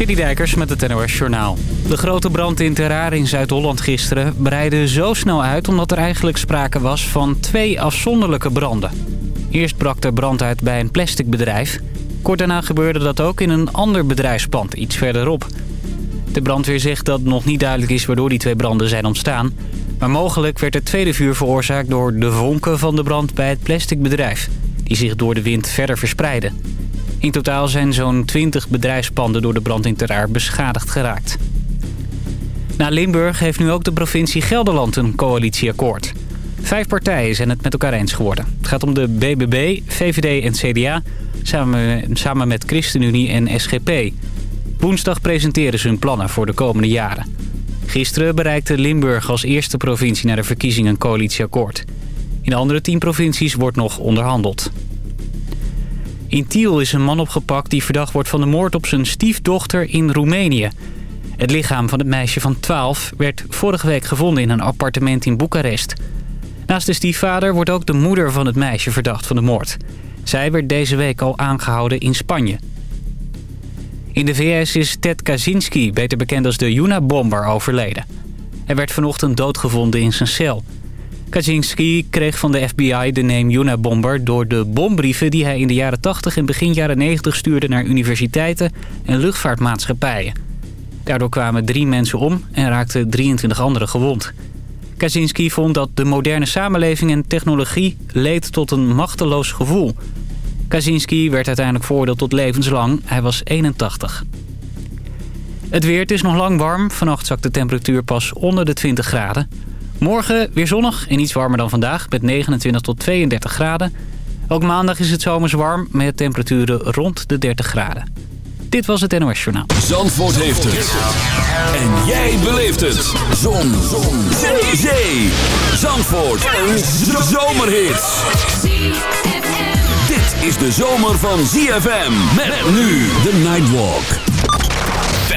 Citydijkers met het NOS Journaal. De grote brand in Terraar in Zuid-Holland gisteren breidde zo snel uit... omdat er eigenlijk sprake was van twee afzonderlijke branden. Eerst brak er brand uit bij een plasticbedrijf. Kort daarna gebeurde dat ook in een ander bedrijfspand, iets verderop. De brandweer zegt dat nog niet duidelijk is waardoor die twee branden zijn ontstaan... maar mogelijk werd het tweede vuur veroorzaakt door de vonken van de brand bij het plasticbedrijf... die zich door de wind verder verspreiden. In totaal zijn zo'n 20 bedrijfspanden door de brand in Ter beschadigd geraakt. Na Limburg heeft nu ook de provincie Gelderland een coalitieakkoord. Vijf partijen zijn het met elkaar eens geworden. Het gaat om de BBB, VVD en CDA, samen, met ChristenUnie en SGP. Woensdag presenteren ze hun plannen voor de komende jaren. Gisteren bereikte Limburg als eerste provincie naar de verkiezingen een coalitieakkoord. In de andere tien provincies wordt nog onderhandeld. In Tiel is een man opgepakt die verdacht wordt van de moord op zijn stiefdochter in Roemenië. Het lichaam van het meisje van 12 werd vorige week gevonden in een appartement in Boekarest. Naast de stiefvader wordt ook de moeder van het meisje verdacht van de moord. Zij werd deze week al aangehouden in Spanje. In de VS is Ted Kaczynski, beter bekend als de Yuna-bomber, overleden. Hij werd vanochtend doodgevonden in zijn cel... Kaczynski kreeg van de FBI de name Unabomber door de bombrieven die hij in de jaren 80 en begin jaren 90 stuurde naar universiteiten en luchtvaartmaatschappijen. Daardoor kwamen drie mensen om en raakten 23 anderen gewond. Kaczynski vond dat de moderne samenleving en technologie leed tot een machteloos gevoel. Kaczynski werd uiteindelijk veroordeeld tot levenslang. Hij was 81. Het weer, het is nog lang warm. Vannacht zakt de temperatuur pas onder de 20 graden. Morgen weer zonnig en iets warmer dan vandaag met 29 tot 32 graden. Ook maandag is het zomers warm met temperaturen rond de 30 graden. Dit was het NOS Journaal. Zandvoort heeft het. En jij beleeft het. Zon. Zon. Zee. Zee. Zandvoort. Een zomerhit. Dit is de zomer van ZFM. Met nu de Nightwalk.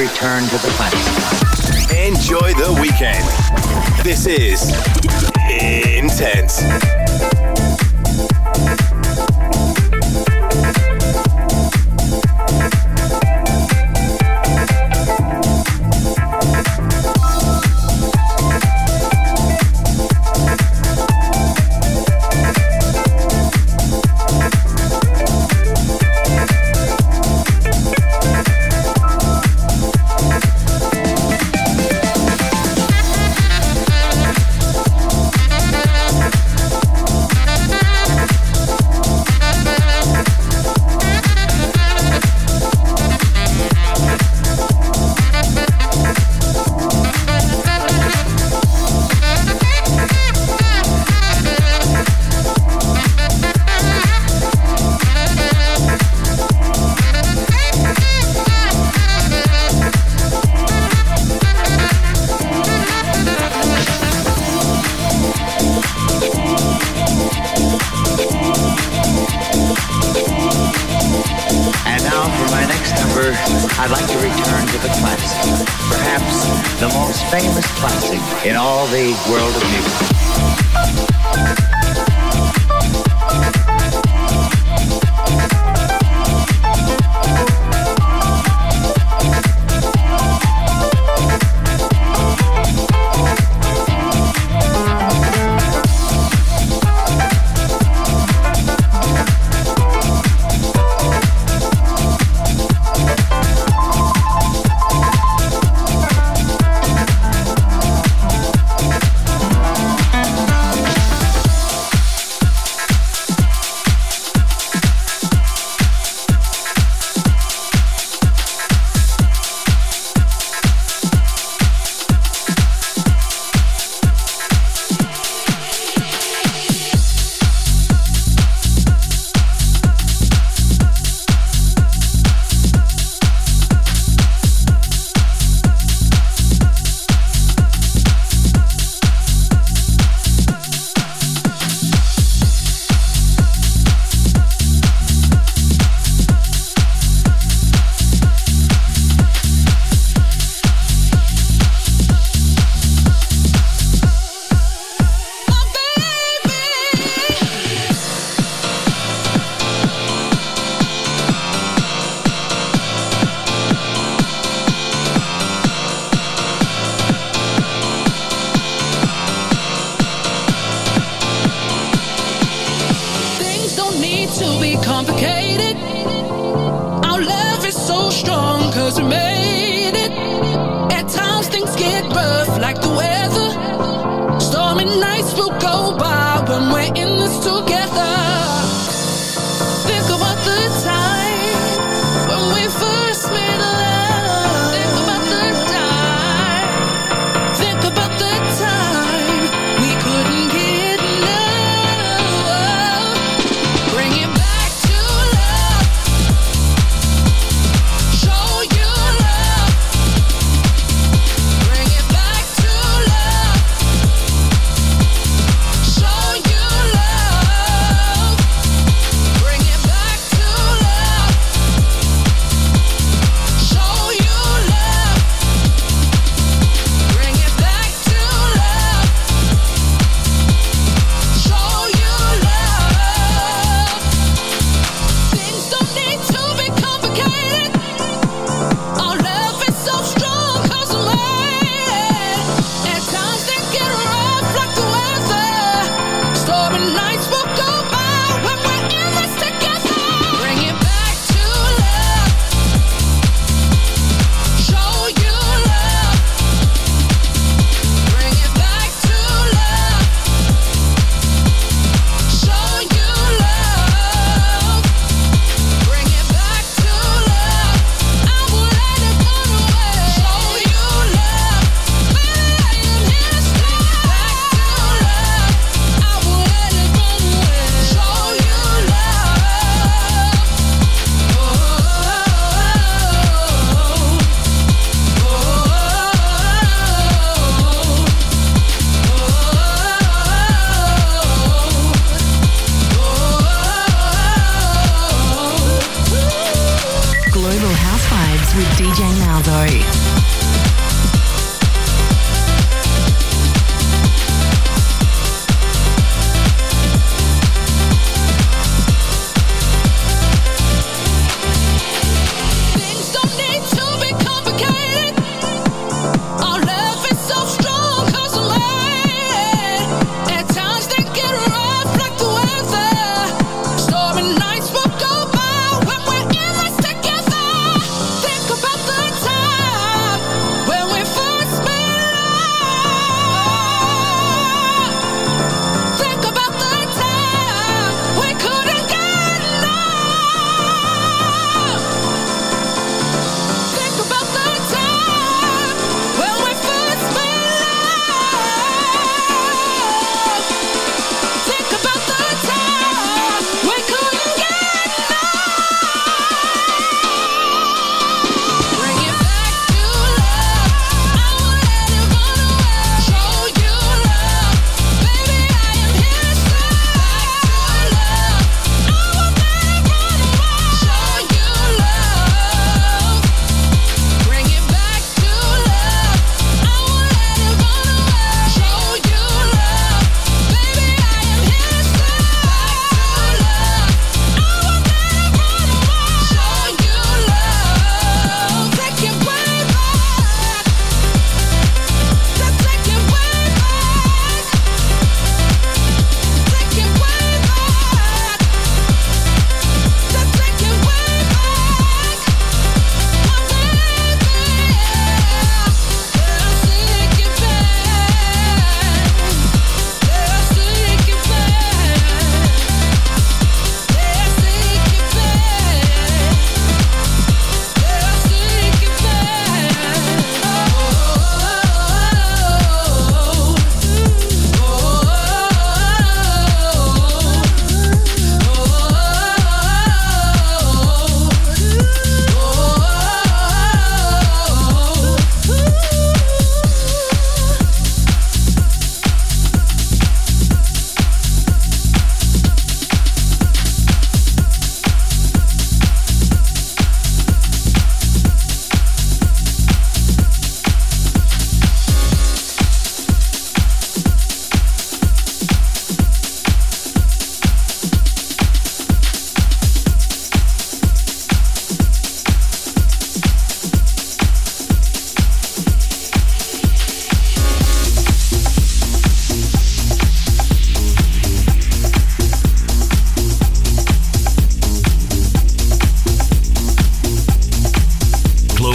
Return to the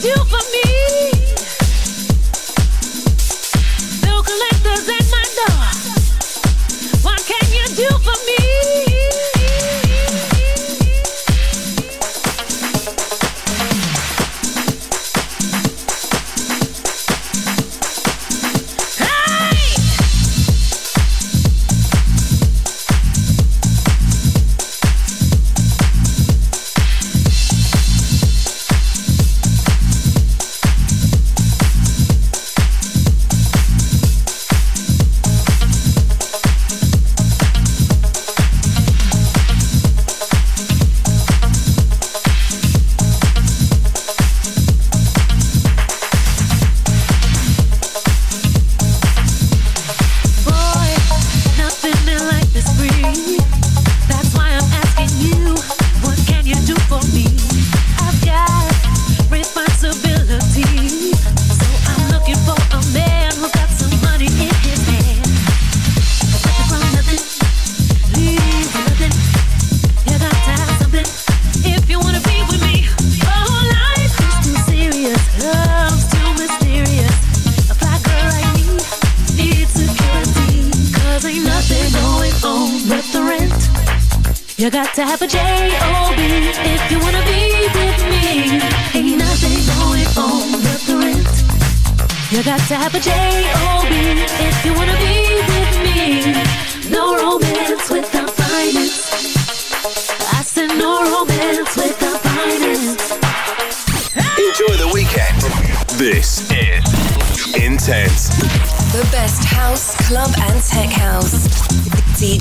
do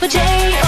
Apple J.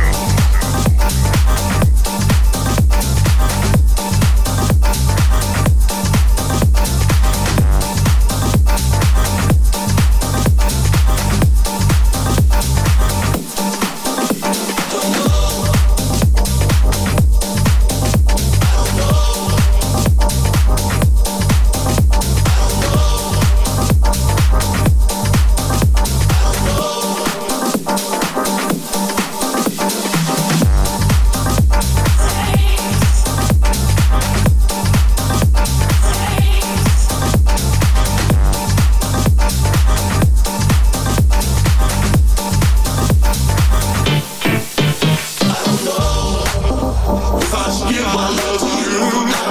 give my love to you now.